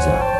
sola mors placavit.